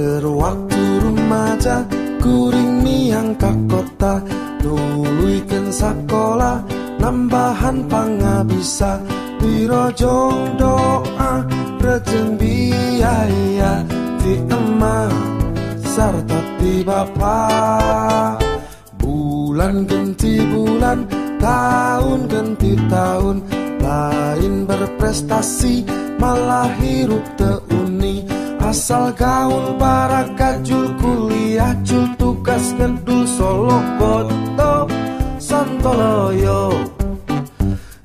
Berwaktu remaja Kuring miang ka kota. Nuluikan sakola Nambahan pangabisa. Biro jong doa ah, Rejeng biaya. Ti emak Serta di bapak. Bulan genti bulan Tahun genti tahun. Lain berprestasi Malah hirup teun. Asal gaul para kajul kuliah Jul tugas ngedul solo koto Santoloyo.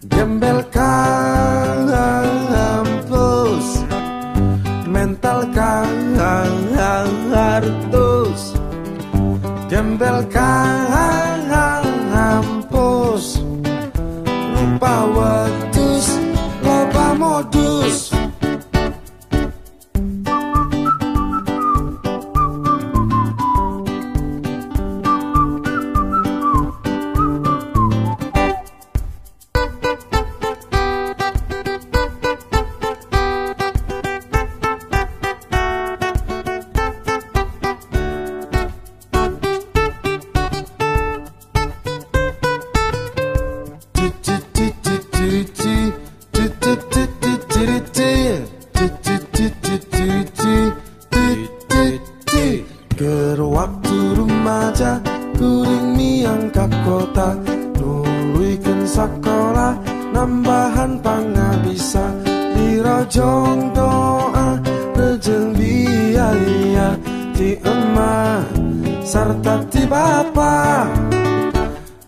Gembel kampus Mental kampus. Gembel kampus Lupa wedus Loba modus remaja Kuring miang ka kota. Nuluikan sekolah Nambahan pangabisa. Di rojong doa Rejeng biaya. Di emak Serta di bapak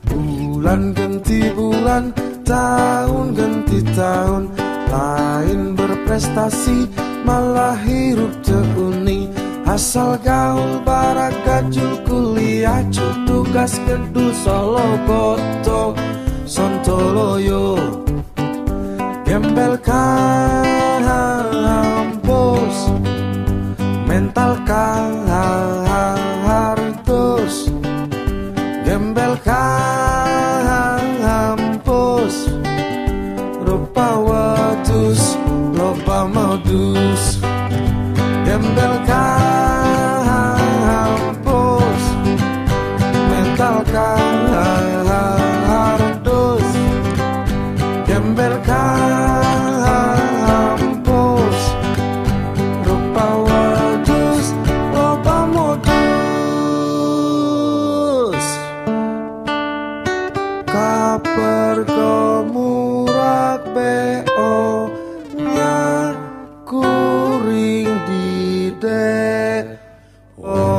Bulan ganti bulan, tahun ganti tahun. Lain berprestasi, malah hirup teuni Asal gaul barakajul kuliah Cul tugas kedul solo koto Sontoloyo. Gembel kampus kahartus Gembel kampus Rupa watus Lopa modus. Kaper komurak BO nya kuring di de Oh